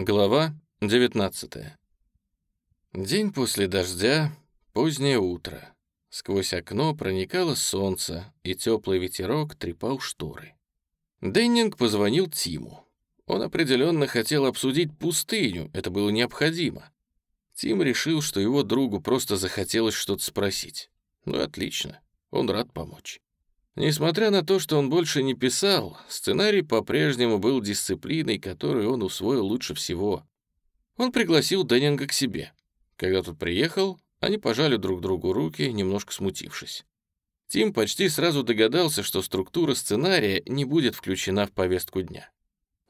Глава 19 День после дождя, позднее утро. Сквозь окно проникало солнце, и теплый ветерок трепал шторы. Деннинг позвонил Тиму. Он определенно хотел обсудить пустыню, это было необходимо. Тим решил, что его другу просто захотелось что-то спросить. Ну, отлично, он рад помочь. Несмотря на то, что он больше не писал, сценарий по-прежнему был дисциплиной, которую он усвоил лучше всего. Он пригласил Деннинга к себе. Когда тот приехал, они пожали друг другу руки, немножко смутившись. Тим почти сразу догадался, что структура сценария не будет включена в повестку дня.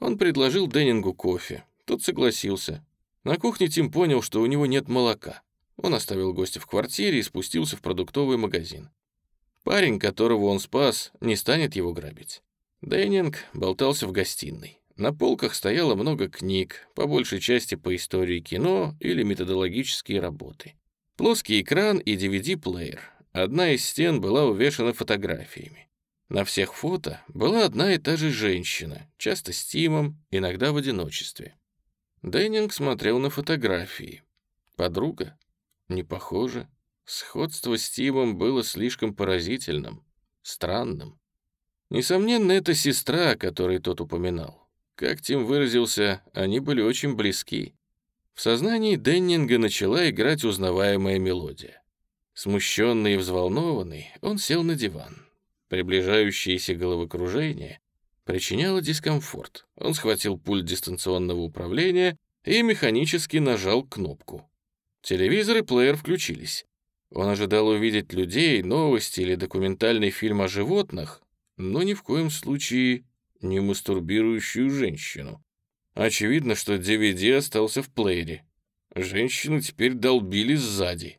Он предложил Деннингу кофе. Тот согласился. На кухне Тим понял, что у него нет молока. Он оставил гостя в квартире и спустился в продуктовый магазин. Парень, которого он спас, не станет его грабить. Дэннинг болтался в гостиной. На полках стояло много книг, по большей части по истории кино или методологические работы. Плоский экран и DVD-плеер. Одна из стен была увешана фотографиями. На всех фото была одна и та же женщина, часто с Тимом, иногда в одиночестве. Дэннинг смотрел на фотографии. Подруга? Не похоже. Сходство с Тимом было слишком поразительным, странным. Несомненно, это сестра, о которой тот упоминал. Как Тим выразился, они были очень близки. В сознании Деннинга начала играть узнаваемая мелодия. Смущенный и взволнованный, он сел на диван. Приближающееся головокружение причиняло дискомфорт. Он схватил пульт дистанционного управления и механически нажал кнопку. Телевизор и плеер включились. Он ожидал увидеть людей, новости или документальный фильм о животных, но ни в коем случае не мастурбирующую женщину. Очевидно, что DVD остался в плеере. Женщину теперь долбили сзади.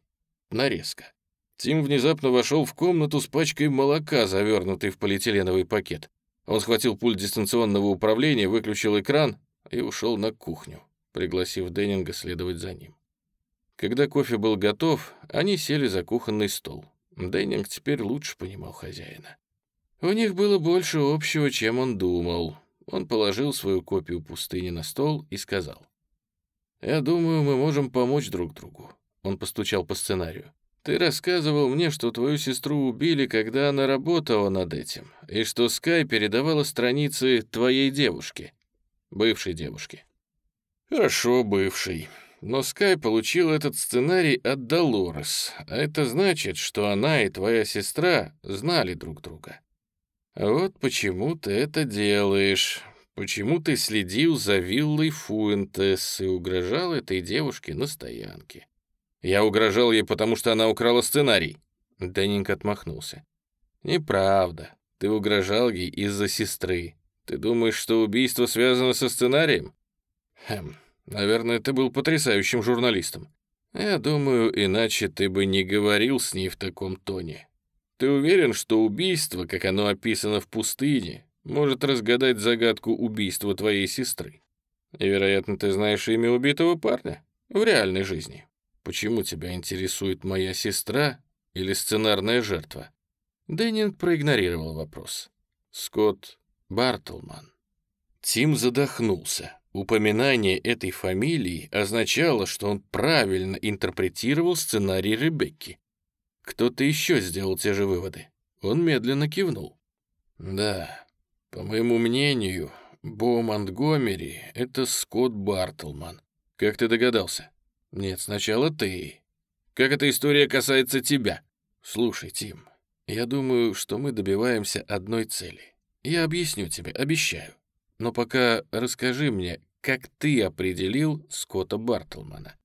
Нарезка. Тим внезапно вошел в комнату с пачкой молока, завернутой в полиэтиленовый пакет. Он схватил пульт дистанционного управления, выключил экран и ушел на кухню, пригласив Деннинга следовать за ним. Когда кофе был готов, они сели за кухонный стол. Деннинг теперь лучше понимал хозяина. У них было больше общего, чем он думал. Он положил свою копию пустыни на стол и сказал. «Я думаю, мы можем помочь друг другу». Он постучал по сценарию. «Ты рассказывал мне, что твою сестру убили, когда она работала над этим, и что Скай передавала страницы твоей девушки, бывшей девушки». «Хорошо, бывшей но Скай получил этот сценарий от Долорес, а это значит, что она и твоя сестра знали друг друга. Вот почему ты это делаешь, почему ты следил за виллой Фуэнтес и угрожал этой девушке на стоянке. Я угрожал ей, потому что она украла сценарий. Деннинг отмахнулся. Неправда. Ты угрожал ей из-за сестры. Ты думаешь, что убийство связано со сценарием? Хм, Наверное, ты был потрясающим журналистом. Я думаю, иначе ты бы не говорил с ней в таком тоне. Ты уверен, что убийство, как оно описано в пустыне, может разгадать загадку убийства твоей сестры? И, вероятно, ты знаешь имя убитого парня в реальной жизни. Почему тебя интересует моя сестра или сценарная жертва? Деннинг проигнорировал вопрос. Скотт Бартлман. Тим задохнулся. Упоминание этой фамилии означало, что он правильно интерпретировал сценарий Ребекки. Кто-то еще сделал те же выводы. Он медленно кивнул. «Да, по моему мнению, Бо Монтгомери — это Скотт Бартлман. Как ты догадался?» «Нет, сначала ты. Как эта история касается тебя?» «Слушай, Тим, я думаю, что мы добиваемся одной цели. Я объясню тебе, обещаю. Но пока расскажи мне, как ты определил Скотта Бартлмана».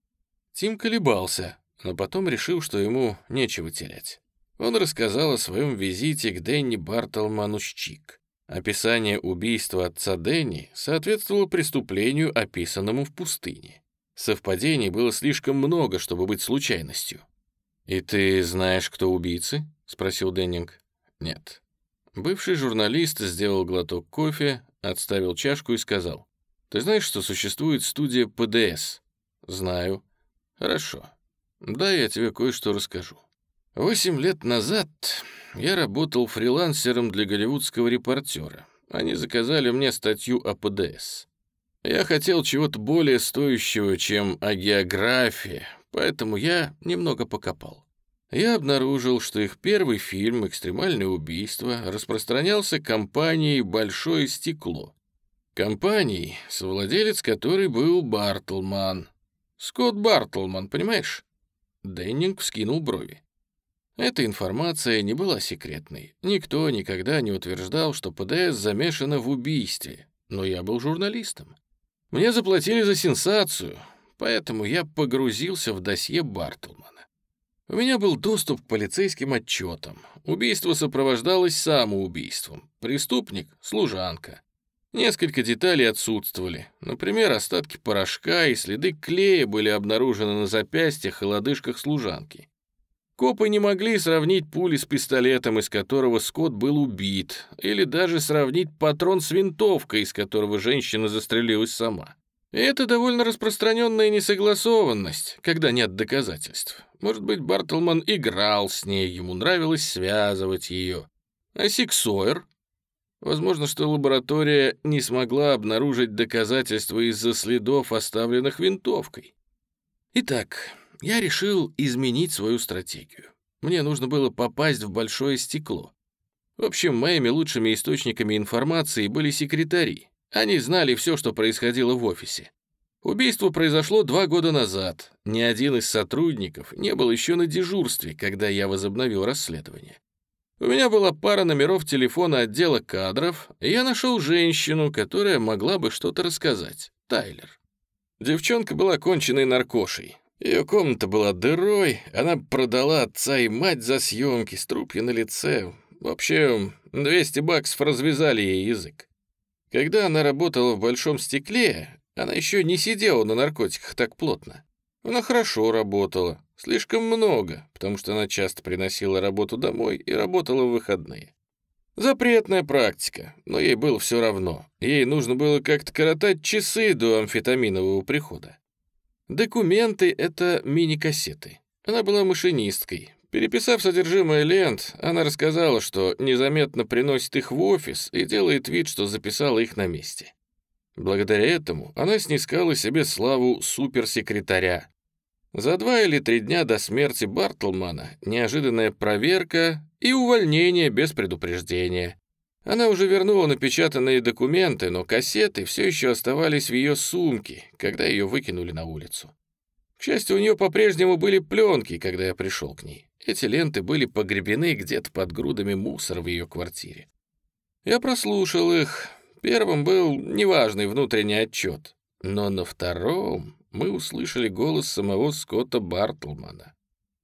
Тим колебался, но потом решил, что ему нечего терять. Он рассказал о своем визите к Дэнни Бартлману Чик. Описание убийства отца Дэнни соответствовало преступлению, описанному в пустыне. Совпадений было слишком много, чтобы быть случайностью. «И ты знаешь, кто убийцы?» — спросил Деннинг. «Нет». Бывший журналист сделал глоток кофе, Отставил чашку и сказал. «Ты знаешь, что существует студия ПДС?» «Знаю». «Хорошо. Да, я тебе кое-что расскажу. Восемь лет назад я работал фрилансером для голливудского репортера. Они заказали мне статью о ПДС. Я хотел чего-то более стоящего, чем агеография, поэтому я немного покопал. Я обнаружил, что их первый фильм «Экстремальное убийство» распространялся компанией «Большое стекло». Компанией, совладелец которой был Бартлман. Скотт Бартлман, понимаешь? Деннинг вскинул брови. Эта информация не была секретной. Никто никогда не утверждал, что ПДС замешана в убийстве. Но я был журналистом. Мне заплатили за сенсацию, поэтому я погрузился в досье Бартлмана. У меня был доступ к полицейским отчетам. Убийство сопровождалось самоубийством. Преступник — служанка. Несколько деталей отсутствовали. Например, остатки порошка и следы клея были обнаружены на запястьях и лодыжках служанки. Копы не могли сравнить пули с пистолетом, из которого Скотт был убит, или даже сравнить патрон с винтовкой, из которого женщина застрелилась сама. И это довольно распространенная несогласованность, когда нет доказательств. Может быть, Бартлман играл с ней, ему нравилось связывать ее. А Сиксойер? Возможно, что лаборатория не смогла обнаружить доказательства из-за следов, оставленных винтовкой. Итак, я решил изменить свою стратегию. Мне нужно было попасть в большое стекло. В общем, моими лучшими источниками информации были секретари. Они знали все, что происходило в офисе. Убийство произошло два года назад. Ни один из сотрудников не был еще на дежурстве, когда я возобновил расследование. У меня была пара номеров телефона отдела кадров, и я нашел женщину, которая могла бы что-то рассказать. Тайлер. Девчонка была конченной наркошей. Ее комната была дырой, она продала отца и мать за съемки, струпья на лице. В общем, 200 баксов развязали ей язык. Когда она работала в большом стекле, она еще не сидела на наркотиках так плотно. Она хорошо работала, слишком много, потому что она часто приносила работу домой и работала в выходные. Запретная практика, но ей было все равно. Ей нужно было как-то коротать часы до амфетаминового прихода. Документы — это мини-кассеты. Она была машинисткой. Переписав содержимое лент, она рассказала, что незаметно приносит их в офис и делает вид, что записала их на месте. Благодаря этому она снискала себе славу суперсекретаря. За два или три дня до смерти Бартлмана неожиданная проверка и увольнение без предупреждения. Она уже вернула напечатанные документы, но кассеты все еще оставались в ее сумке, когда ее выкинули на улицу. К счастью, у нее по-прежнему были пленки, когда я пришел к ней. Эти ленты были погребены где-то под грудами мусора в ее квартире. Я прослушал их. Первым был неважный внутренний отчет, но на втором мы услышали голос самого Скотта Бартлмана.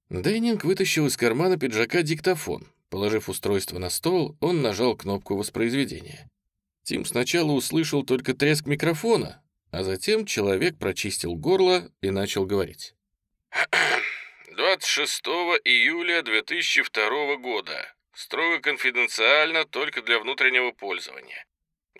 Дэннинг вытащил из кармана пиджака диктофон. Положив устройство на стол, он нажал кнопку воспроизведения. Тим сначала услышал только треск микрофона, а затем человек прочистил горло и начал говорить. 26 июля 2002 года. Строго конфиденциально, только для внутреннего пользования.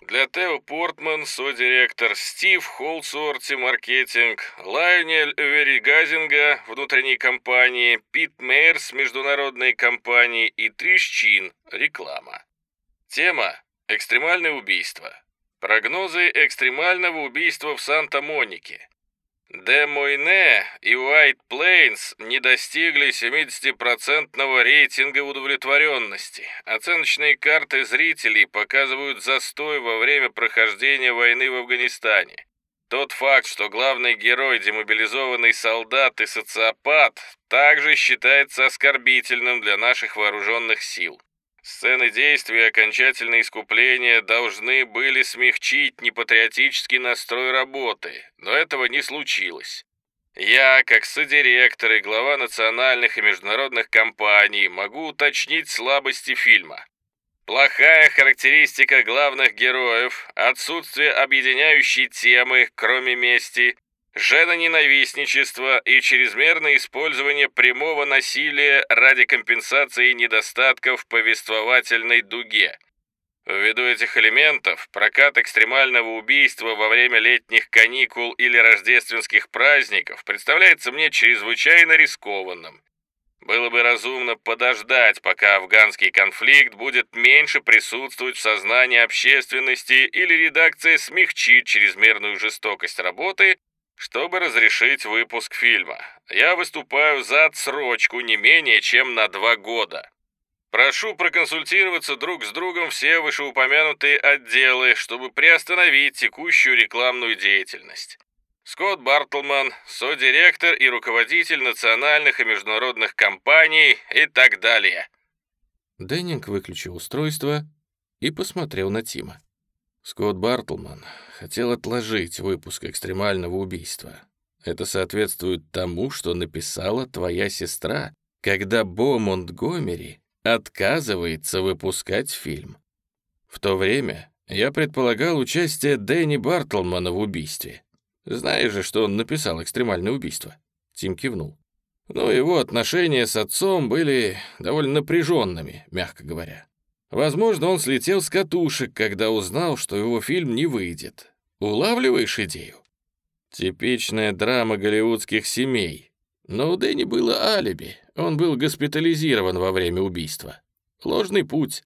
Для Тео Портман, содиректор, Стив Холсуорти, маркетинг, Лайнель Веригазинга, внутренней компании, Пит Мейерс, международной компании и Триш Чин, реклама. Тема «Экстремальное убийство». Прогнозы экстремального убийства в Санта-Монике. Де Мойне и Уайт Плейнс не достигли 70% рейтинга удовлетворенности. Оценочные карты зрителей показывают застой во время прохождения войны в Афганистане. Тот факт, что главный герой демобилизованный солдат и социопат, также считается оскорбительным для наших вооруженных сил. Сцены действия окончательное искупление должны были смягчить непатриотический настрой работы, но этого не случилось. Я, как содиректор и глава национальных и международных компаний, могу уточнить слабости фильма. Плохая характеристика главных героев, отсутствие объединяющей темы, кроме мести, женоненавистничество и чрезмерное использование прямого насилия ради компенсации недостатков в повествовательной дуге. Ввиду этих элементов, прокат экстремального убийства во время летних каникул или рождественских праздников представляется мне чрезвычайно рискованным. Было бы разумно подождать, пока афганский конфликт будет меньше присутствовать в сознании общественности или редакция смягчит чрезмерную жестокость работы, чтобы разрешить выпуск фильма. Я выступаю за отсрочку не менее чем на два года. Прошу проконсультироваться друг с другом все вышеупомянутые отделы, чтобы приостановить текущую рекламную деятельность. Скотт Бартлман, содиректор и руководитель национальных и международных компаний и так далее. Деннинг выключил устройство и посмотрел на Тима. Скотт Бартлман хотел отложить выпуск экстремального убийства. Это соответствует тому, что написала твоя сестра, когда Бо Монтгомери отказывается выпускать фильм. В то время я предполагал участие Дэнни Бартлмана в убийстве. Знаешь же, что он написал «Экстремальное убийство»?» Тим кивнул. Но его отношения с отцом были довольно напряженными, мягко говоря. Возможно, он слетел с катушек, когда узнал, что его фильм не выйдет. Улавливаешь идею? Типичная драма голливудских семей. Но у Дэнни было алиби. Он был госпитализирован во время убийства. Ложный путь.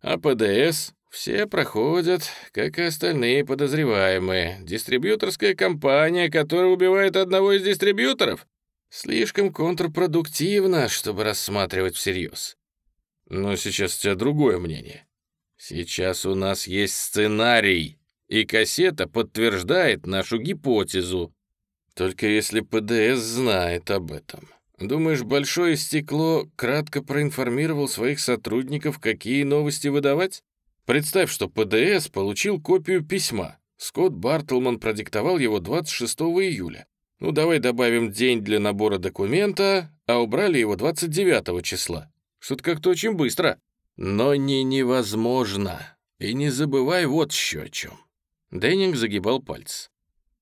А ПДС все проходят, как и остальные подозреваемые. Дистрибьюторская компания, которая убивает одного из дистрибьюторов, слишком контрпродуктивно, чтобы рассматривать всерьез. Но сейчас у тебя другое мнение. Сейчас у нас есть сценарий, и кассета подтверждает нашу гипотезу. Только если ПДС знает об этом. Думаешь, большое стекло кратко проинформировал своих сотрудников, какие новости выдавать? Представь, что ПДС получил копию письма. Скотт Бартлман продиктовал его 26 июля. Ну, давай добавим день для набора документа, а убрали его 29 числа. Что-то как-то очень быстро. Но не невозможно. И не забывай вот еще о чем. Деннинг загибал пальцы.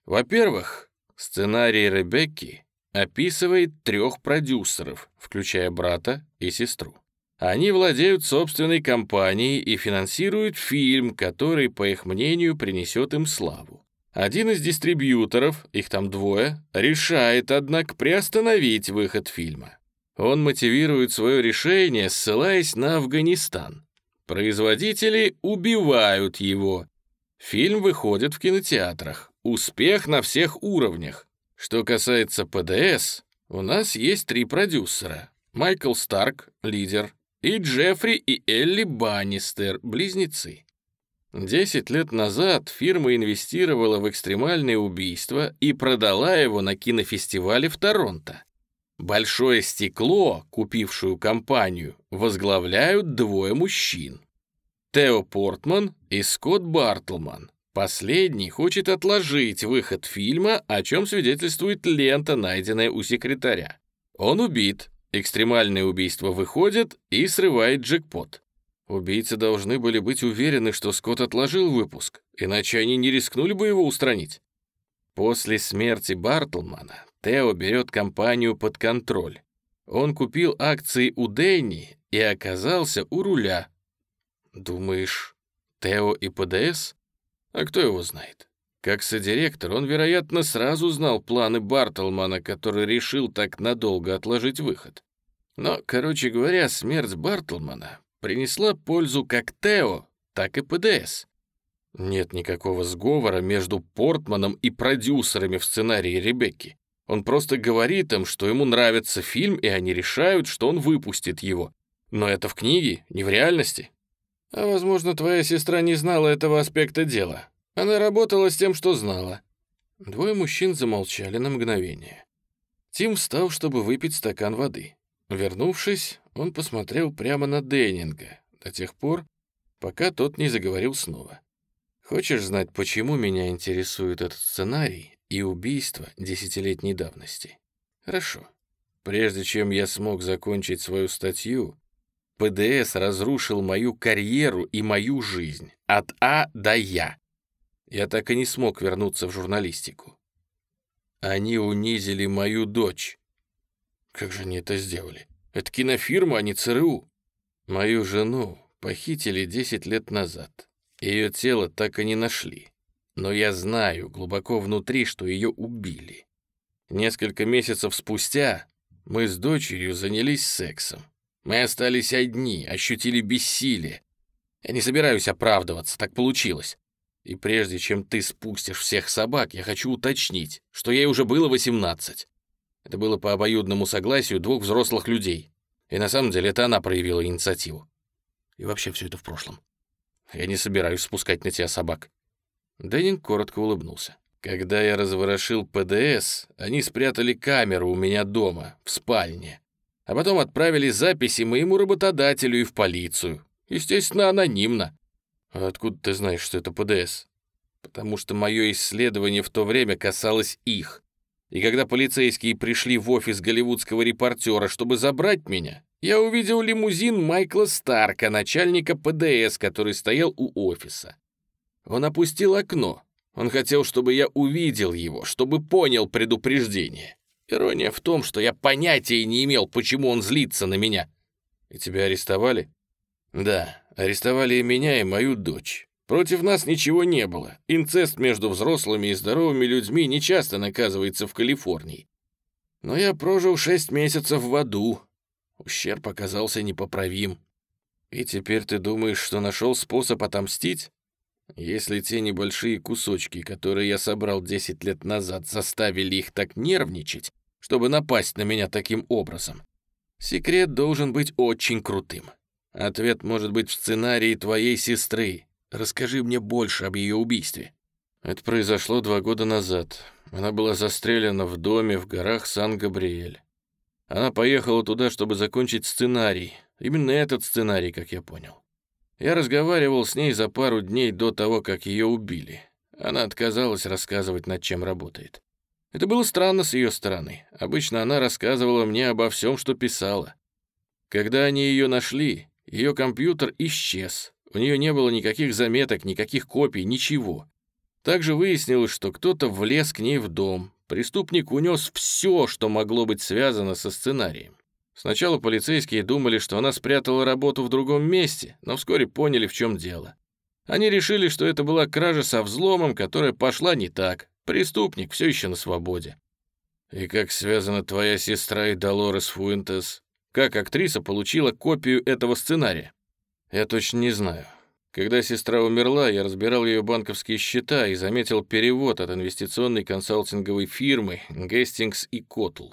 Во-первых, сценарий Ребекки описывает трех продюсеров, включая брата и сестру. Они владеют собственной компанией и финансируют фильм, который, по их мнению, принесет им славу. Один из дистрибьюторов, их там двое, решает, однако, приостановить выход фильма. Он мотивирует свое решение, ссылаясь на Афганистан. Производители убивают его. Фильм выходит в кинотеатрах. Успех на всех уровнях. Что касается ПДС, у нас есть три продюсера. Майкл Старк, лидер, и Джеффри и Элли Баннистер, близнецы. Десять лет назад фирма инвестировала в экстремальное убийство и продала его на кинофестивале в Торонто. Большое стекло, купившую компанию, возглавляют двое мужчин. Тео Портман и Скотт Бартлман. Последний хочет отложить выход фильма, о чем свидетельствует лента, найденная у секретаря. Он убит, Экстремальное убийство выходит и срывает джекпот. Убийцы должны были быть уверены, что Скотт отложил выпуск, иначе они не рискнули бы его устранить. После смерти Бартлмана Тео берет компанию под контроль. Он купил акции у Дэнни и оказался у руля. Думаешь, Тео и ПДС? А кто его знает? Как содиректор, он, вероятно, сразу знал планы Бартлмана, который решил так надолго отложить выход. Но, короче говоря, смерть Бартлмана принесла пользу как Тео, так и ПДС. Нет никакого сговора между Портманом и продюсерами в сценарии Ребекки. Он просто говорит им, что ему нравится фильм, и они решают, что он выпустит его. Но это в книге, не в реальности. А, возможно, твоя сестра не знала этого аспекта дела. Она работала с тем, что знала. Двое мужчин замолчали на мгновение. Тим встал, чтобы выпить стакан воды. Вернувшись, он посмотрел прямо на Деннинга до тех пор, пока тот не заговорил снова. «Хочешь знать, почему меня интересует этот сценарий и убийство десятилетней давности? Хорошо. Прежде чем я смог закончить свою статью, ПДС разрушил мою карьеру и мою жизнь от А до Я. Я так и не смог вернуться в журналистику. Они унизили мою дочь, как же они это сделали? Это кинофирма, а не ЦРУ. Мою жену похитили 10 лет назад. Ее тело так и не нашли. Но я знаю глубоко внутри, что ее убили. Несколько месяцев спустя Мы с дочерью занялись сексом. Мы остались одни, ощутили бессилие. Я не собираюсь оправдываться, так получилось. И прежде чем ты спустишь всех собак, я хочу уточнить, что ей уже было 18. Это было по обоюдному согласию двух взрослых людей. И на самом деле это она проявила инициативу. И вообще все это в прошлом. Я не собираюсь спускать на тебя собак». Деннинг коротко улыбнулся. «Когда я разворошил ПДС, они спрятали камеру у меня дома, в спальне. А потом отправили записи моему работодателю и в полицию. Естественно, анонимно. А откуда ты знаешь, что это ПДС? Потому что мое исследование в то время касалось их. И когда полицейские пришли в офис голливудского репортера, чтобы забрать меня, я увидел лимузин Майкла Старка, начальника ПДС, который стоял у офиса. Он опустил окно. Он хотел, чтобы я увидел его, чтобы понял предупреждение. Ирония в том, что я понятия не имел, почему он злится на меня. И тебя арестовали? Да, арестовали и меня, и мою дочь. Против нас ничего не было. Инцест между взрослыми и здоровыми людьми нечасто наказывается в Калифорнии. Но я прожил шесть месяцев в аду. Ущерб оказался непоправим. И теперь ты думаешь, что нашел способ отомстить? Если те небольшие кусочки, которые я собрал десять лет назад, заставили их так нервничать, чтобы напасть на меня таким образом, секрет должен быть очень крутым. Ответ может быть в сценарии твоей сестры. Расскажи мне больше об ее убийстве. Это произошло два года назад. Она была застрелена в доме в горах Сан-Габриэль. Она поехала туда, чтобы закончить сценарий. Именно этот сценарий, как я понял. Я разговаривал с ней за пару дней до того, как ее убили. Она отказалась рассказывать, над чем работает. Это было странно с ее стороны. Обычно она рассказывала мне обо всем, что писала. Когда они ее нашли, ее компьютер исчез. У нее не было никаких заметок, никаких копий, ничего. Также выяснилось, что кто-то влез к ней в дом, Преступник унес все, что могло быть связано со сценарием. Сначала полицейские думали, что она спрятала работу в другом месте, но вскоре поняли, в чем дело. Они решили, что это была кража со взломом, которая пошла не так. Преступник все еще на свободе. И как связана твоя сестра и Долорес Фуэнтес? Как актриса получила копию этого сценария? Я точно не знаю. Когда сестра умерла, я разбирал ее банковские счета и заметил перевод от инвестиционной консалтинговой фирмы Гестингс и Котл.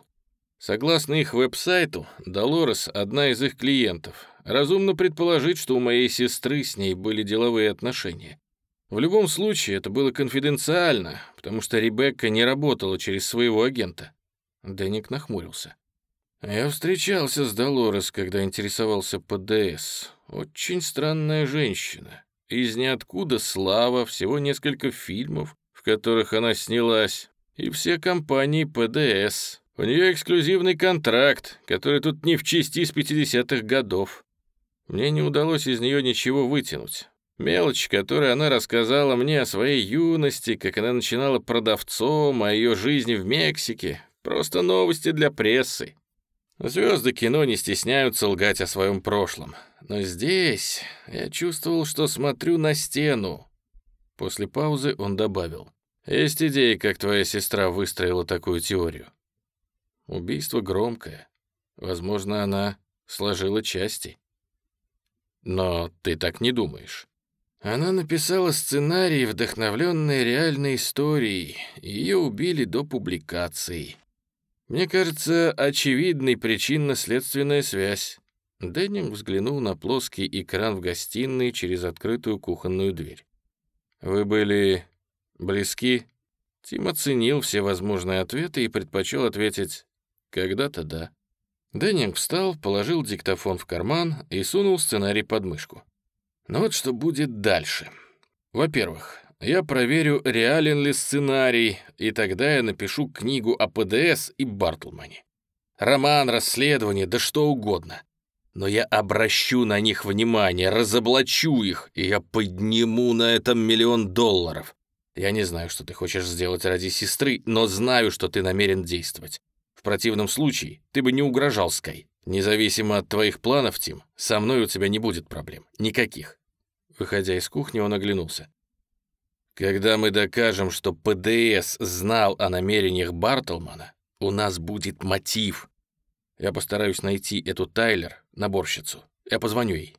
Согласно их веб-сайту, Долорес — одна из их клиентов. Разумно предположить, что у моей сестры с ней были деловые отношения. В любом случае, это было конфиденциально, потому что Ребекка не работала через своего агента. Дэнник нахмурился. Я встречался с Долорес, когда интересовался ПДС. Очень странная женщина. Из ниоткуда слава, всего несколько фильмов, в которых она снялась, и все компании ПДС. У нее эксклюзивный контракт, который тут не в чести с 50-х годов. Мне не удалось из нее ничего вытянуть. Мелочь, которую она рассказала мне о своей юности, как она начинала продавцом, о ее жизни в Мексике, просто новости для прессы. Звезды кино не стесняются лгать о своем прошлом. Но здесь я чувствовал, что смотрю на стену. После паузы он добавил. «Есть идеи, как твоя сестра выстроила такую теорию?» Убийство громкое. Возможно, она сложила части. Но ты так не думаешь. Она написала сценарий, вдохновленный реальной историей. Ее убили до публикации. Мне кажется, очевидной причинно-следственная связь. Деннинг взглянул на плоский экран в гостиной через открытую кухонную дверь. «Вы были близки?» Тим оценил все возможные ответы и предпочел ответить «когда-то да». Деннинг встал, положил диктофон в карман и сунул сценарий под мышку. «Ну вот что будет дальше. Во-первых, я проверю, реален ли сценарий, и тогда я напишу книгу о ПДС и Бартлмане. Роман, расследование, да что угодно. Но я обращу на них внимание, разоблачу их, и я подниму на этом миллион долларов. Я не знаю, что ты хочешь сделать ради сестры, но знаю, что ты намерен действовать. В противном случае ты бы не угрожал Скай. Независимо от твоих планов, Тим, со мной у тебя не будет проблем. Никаких. Выходя из кухни, он оглянулся. Когда мы докажем, что ПДС знал о намерениях Бартлмана, у нас будет мотив. Я постараюсь найти эту Тайлер, наборщицу. Я позвоню ей».